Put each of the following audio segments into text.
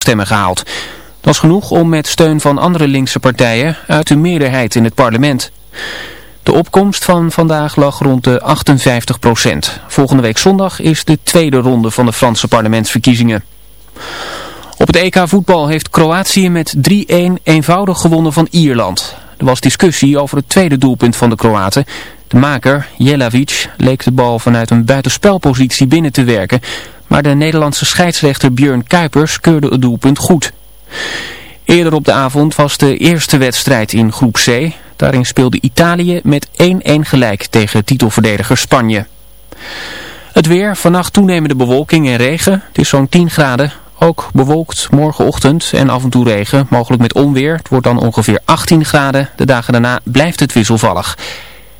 stemmen gehaald. Dat is genoeg om met steun van andere linkse partijen uit de meerderheid in het parlement. De opkomst van vandaag lag rond de 58 procent. Volgende week zondag is de tweede ronde van de Franse parlementsverkiezingen. Op het EK voetbal heeft Kroatië met 3-1 eenvoudig gewonnen van Ierland. Er was discussie over het tweede doelpunt van de Kroaten. De maker, Jelavic, leek de bal vanuit een buitenspelpositie binnen te werken. Maar de Nederlandse scheidsrechter Björn Kuipers keurde het doelpunt goed. Eerder op de avond was de eerste wedstrijd in groep C. Daarin speelde Italië met 1-1 gelijk tegen titelverdediger Spanje. Het weer, vannacht toenemende bewolking en regen. Het is zo'n 10 graden. Ook bewolkt morgenochtend en af en toe regen, mogelijk met onweer. Het wordt dan ongeveer 18 graden. De dagen daarna blijft het wisselvallig.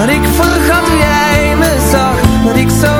Maar ik vergat jij me zag, dat ik zo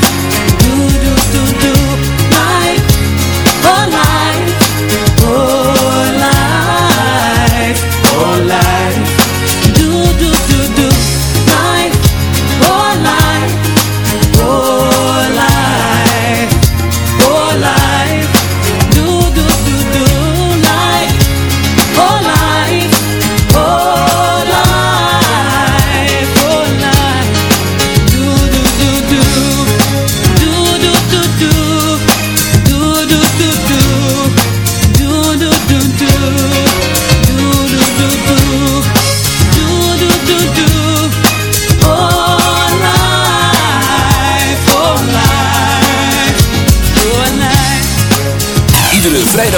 Life.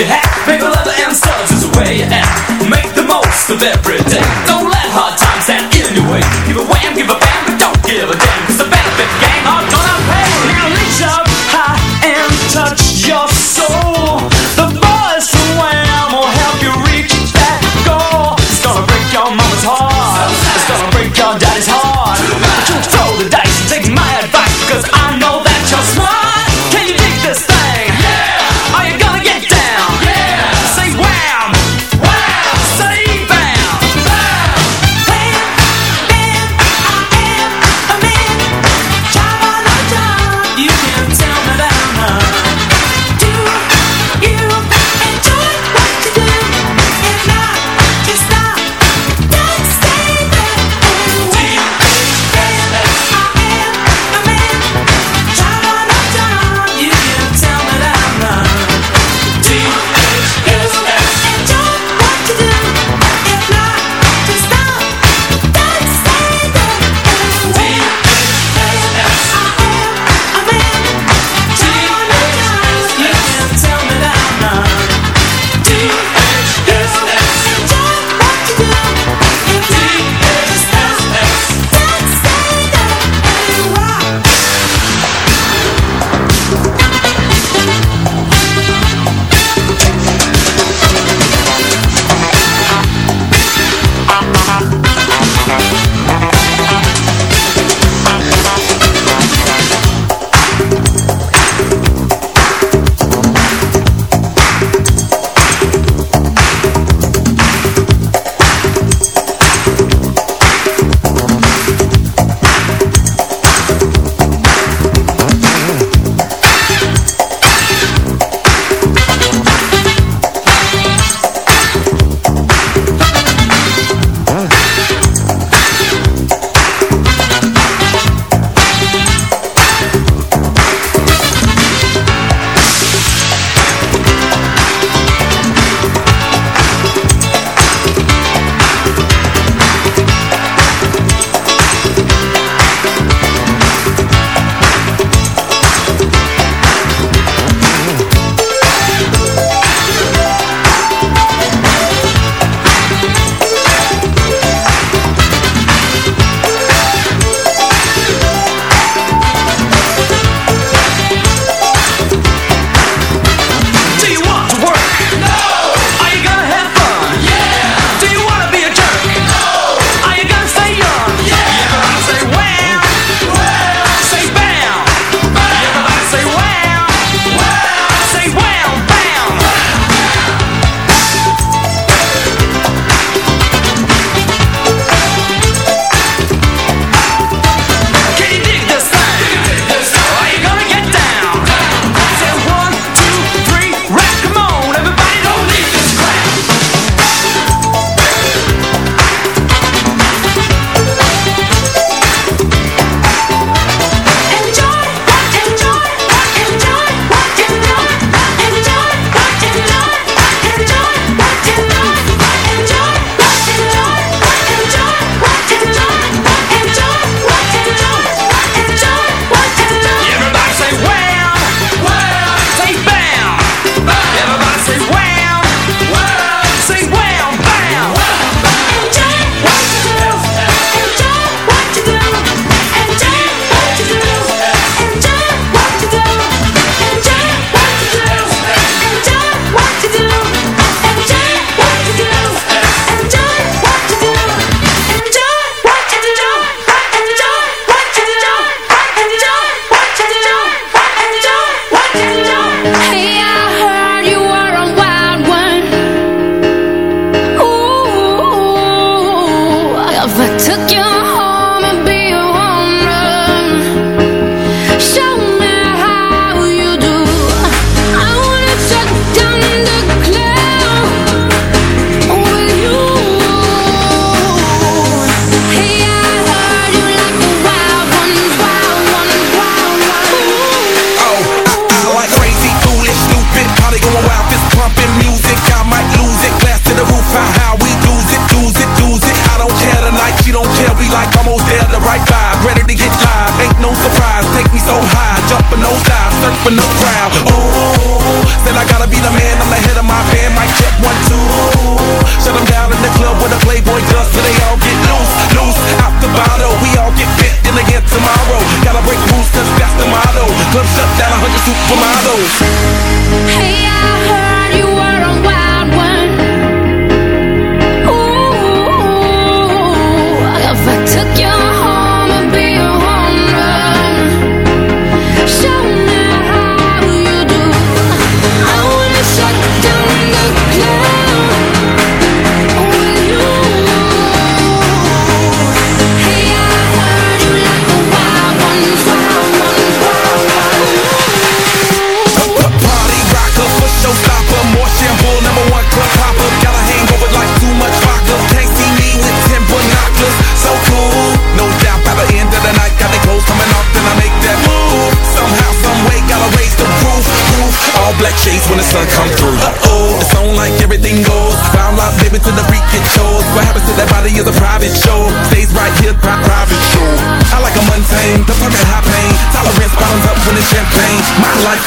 behalf.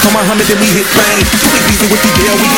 Come on, Muhammad, then we hit fame. Too easy with the deal, we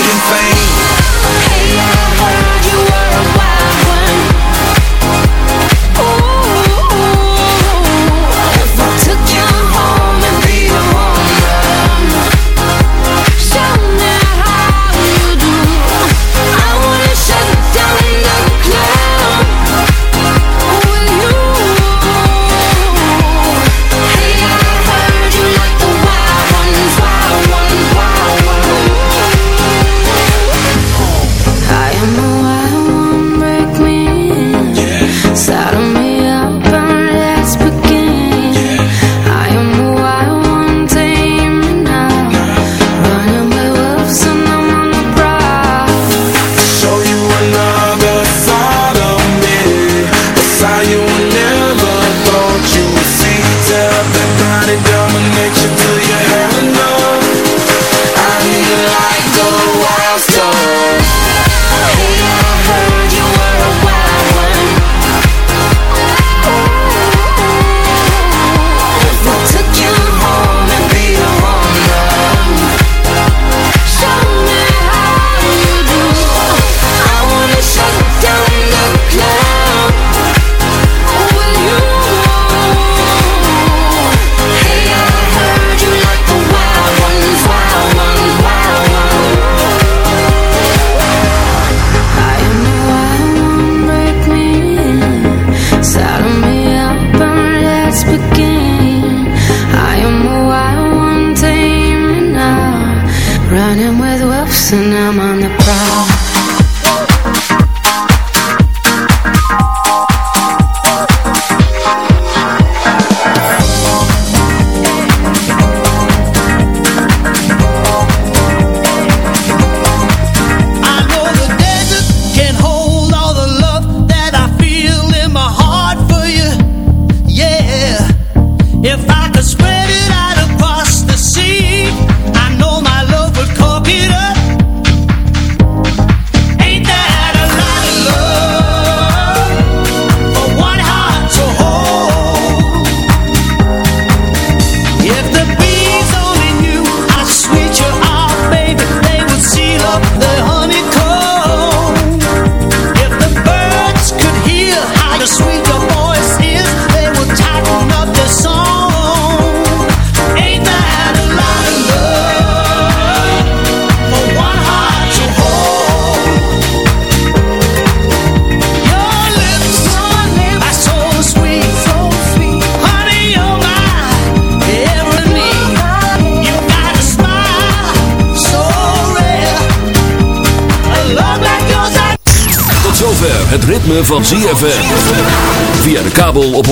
ritme van ZFM. Via de kabel op 104.5.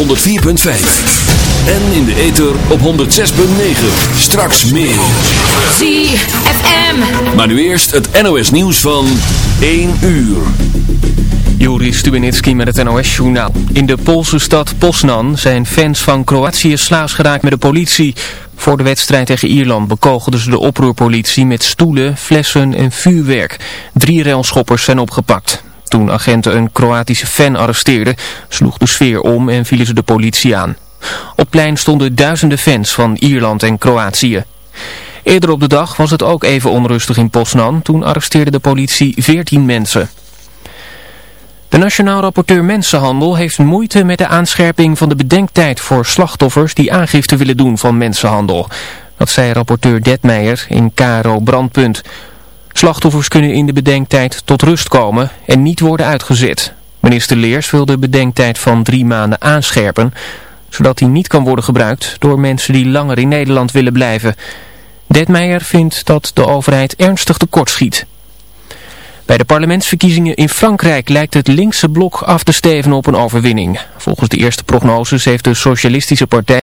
En in de ether op 106.9. Straks meer. ZFM. Maar nu eerst het NOS nieuws van 1 uur. Juri Stubenitski met het NOS-journaal. In de Poolse stad Poznan zijn fans van Kroatië slaas geraakt met de politie. Voor de wedstrijd tegen Ierland bekogelden ze de oproerpolitie met stoelen, flessen en vuurwerk. Drie railschoppers zijn opgepakt. Toen agenten een Kroatische fan arresteerden, sloeg de sfeer om en vielen ze de politie aan. Op plein stonden duizenden fans van Ierland en Kroatië. Eerder op de dag was het ook even onrustig in Poznan. Toen arresteerde de politie 14 mensen. De Nationaal Rapporteur Mensenhandel heeft moeite met de aanscherping van de bedenktijd voor slachtoffers die aangifte willen doen van mensenhandel. Dat zei rapporteur Detmeijer in Karo Brandpunt. Slachtoffers kunnen in de bedenktijd tot rust komen en niet worden uitgezet. Minister Leers wil de bedenktijd van drie maanden aanscherpen, zodat die niet kan worden gebruikt door mensen die langer in Nederland willen blijven. Detmeijer vindt dat de overheid ernstig tekortschiet. Bij de parlementsverkiezingen in Frankrijk lijkt het linkse blok af te steven op een overwinning. Volgens de eerste prognoses heeft de socialistische partij